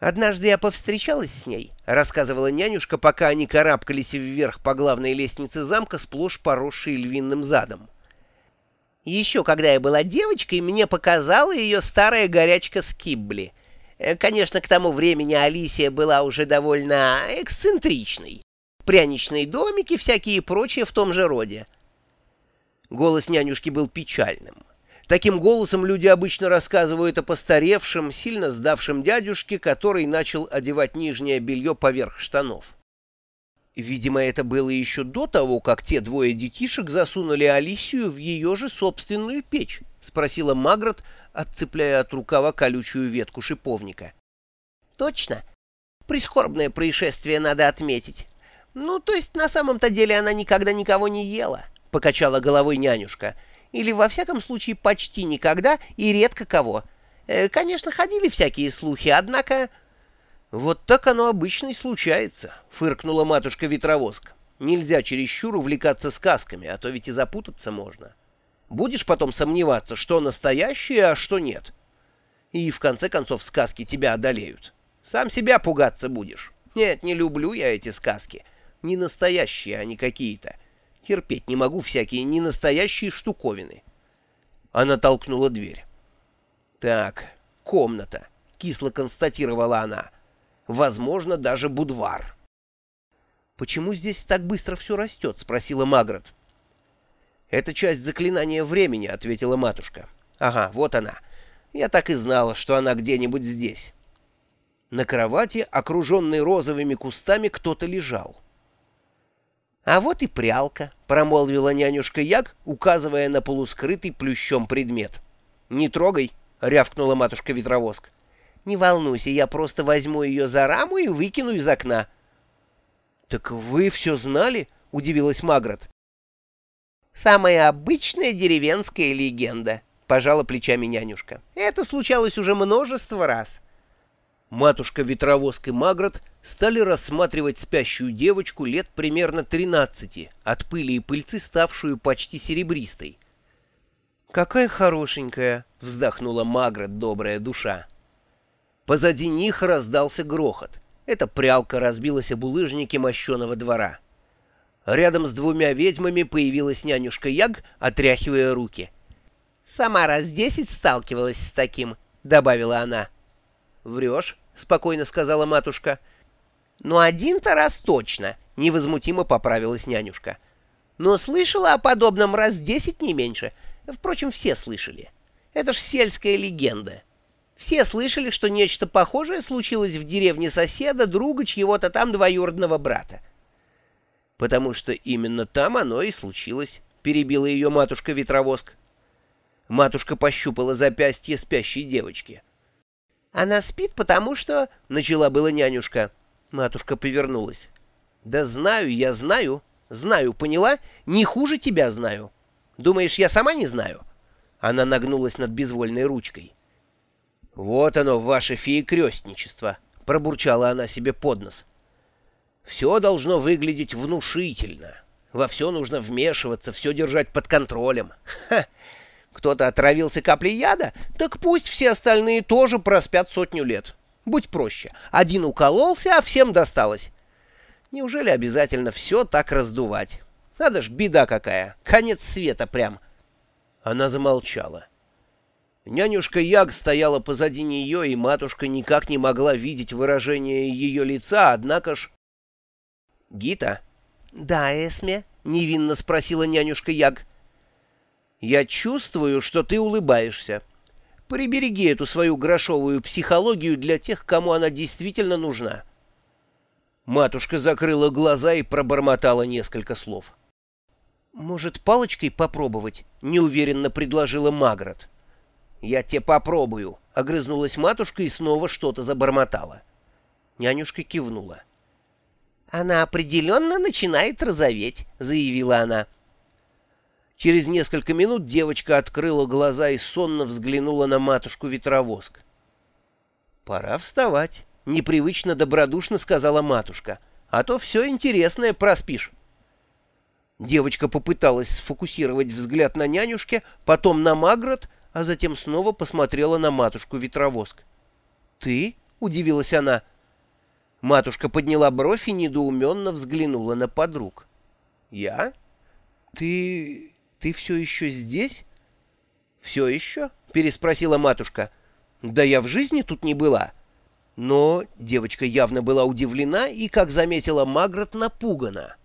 «Однажды я повстречалась с ней», — рассказывала нянюшка, пока они карабкались вверх по главной лестнице замка, сплошь поросшей львиным задом. «Еще когда я была девочкой, мне показала ее старая горячка Скибли. Э, Конечно, к тому времени Алисия была уже довольно эксцентричной. Пряничные домики, всякие прочее в том же роде». Голос нянюшки был печальным. Таким голосом люди обычно рассказывают о постаревшем, сильно сдавшем дядюшке, который начал одевать нижнее белье поверх штанов. Видимо, это было еще до того, как те двое детишек засунули Алисию в ее же собственную печь, — спросила Магрот, отцепляя от рукава колючую ветку шиповника. — Точно. Прискорбное происшествие надо отметить. Ну, то есть на самом-то деле она никогда никого не ела, — покачала головой нянюшка. — или, во всяком случае, почти никогда и редко кого. Э, конечно, ходили всякие слухи, однако... «Вот так оно обычно и случается», — фыркнула матушка Ветровозка. «Нельзя чересчур увлекаться сказками, а то ведь и запутаться можно. Будешь потом сомневаться, что настоящее, а что нет. И в конце концов сказки тебя одолеют. Сам себя пугаться будешь. Нет, не люблю я эти сказки. Не настоящие они какие-то. Терпеть не могу всякие ненастоящие штуковины. Она толкнула дверь. «Так, комната», — кисло констатировала она. «Возможно, даже будвар». «Почему здесь так быстро все растет?» — спросила Магрот. «Это часть заклинания времени», — ответила матушка. «Ага, вот она. Я так и знала, что она где-нибудь здесь». На кровати, окруженной розовыми кустами, кто-то лежал. «А вот и прялка», — промолвила нянюшка Яг, указывая на полускрытый плющом предмет. «Не трогай», — рявкнула матушка Ветровоск. «Не волнуйся, я просто возьму ее за раму и выкину из окна». «Так вы все знали?» — удивилась Магрот. «Самая обычная деревенская легенда», — пожала плечами нянюшка. «Это случалось уже множество раз». Матушка Ветровоск и Магрот стали рассматривать спящую девочку лет примерно 13, от пыли и пыльцы ставшую почти серебристой. «Какая хорошенькая!» — вздохнула Магрот, добрая душа. Позади них раздался грохот. Эта прялка разбилась об улыжнике мощеного двора. Рядом с двумя ведьмами появилась нянюшка Яг, отряхивая руки. «Сама раз десять сталкивалась с таким», — добавила она. «Врешь?» — спокойно сказала матушка. «Ну, один-то раз точно», — невозмутимо поправилась нянюшка. «Но слышала о подобном раз десять, не меньше. Впрочем, все слышали. Это ж сельская легенда. Все слышали, что нечто похожее случилось в деревне соседа, друга чьего-то там двоюродного брата. «Потому что именно там оно и случилось», — перебила ее матушка-ветровоск. Матушка пощупала запястье спящей девочки. «Она спит, потому что...» — начала была нянюшка. Матушка повернулась. «Да знаю, я знаю. Знаю, поняла? Не хуже тебя знаю. Думаешь, я сама не знаю?» Она нагнулась над безвольной ручкой. «Вот оно, ваше феекрестничество!» — пробурчала она себе под нос. «Все должно выглядеть внушительно. Во все нужно вмешиваться, все держать под контролем. Ха! Кто-то отравился каплей яда, так пусть все остальные тоже проспят сотню лет. Будь проще. Один укололся, а всем досталось. Неужели обязательно все так раздувать? Надо ж, беда какая. Конец света прям. Она замолчала. Нянюшка Яг стояла позади нее, и матушка никак не могла видеть выражение ее лица, однако ж... «Гита?» «Да, Эсме?» — невинно спросила нянюшка Яг. Я чувствую, что ты улыбаешься. Прибереги эту свою грошовую психологию для тех, кому она действительно нужна. Матушка закрыла глаза и пробормотала несколько слов. «Может, палочкой попробовать?» — неуверенно предложила Магрот. «Я тебе попробую», — огрызнулась матушка и снова что-то забормотала. Нянюшка кивнула. «Она определенно начинает розоветь», — заявила она. Через несколько минут девочка открыла глаза и сонно взглянула на матушку-ветровоск. «Пора вставать», — непривычно добродушно сказала матушка, «а то все интересное проспишь». Девочка попыталась сфокусировать взгляд на нянюшке, потом на Магрот, а затем снова посмотрела на матушку-ветровоск. «Ты?» — удивилась она. Матушка подняла бровь и недоуменно взглянула на подруг. «Я? Ты... ты все еще здесь?» «Все еще?» — переспросила матушка. «Да я в жизни тут не была». Но девочка явно была удивлена и, как заметила Магрот, напугана.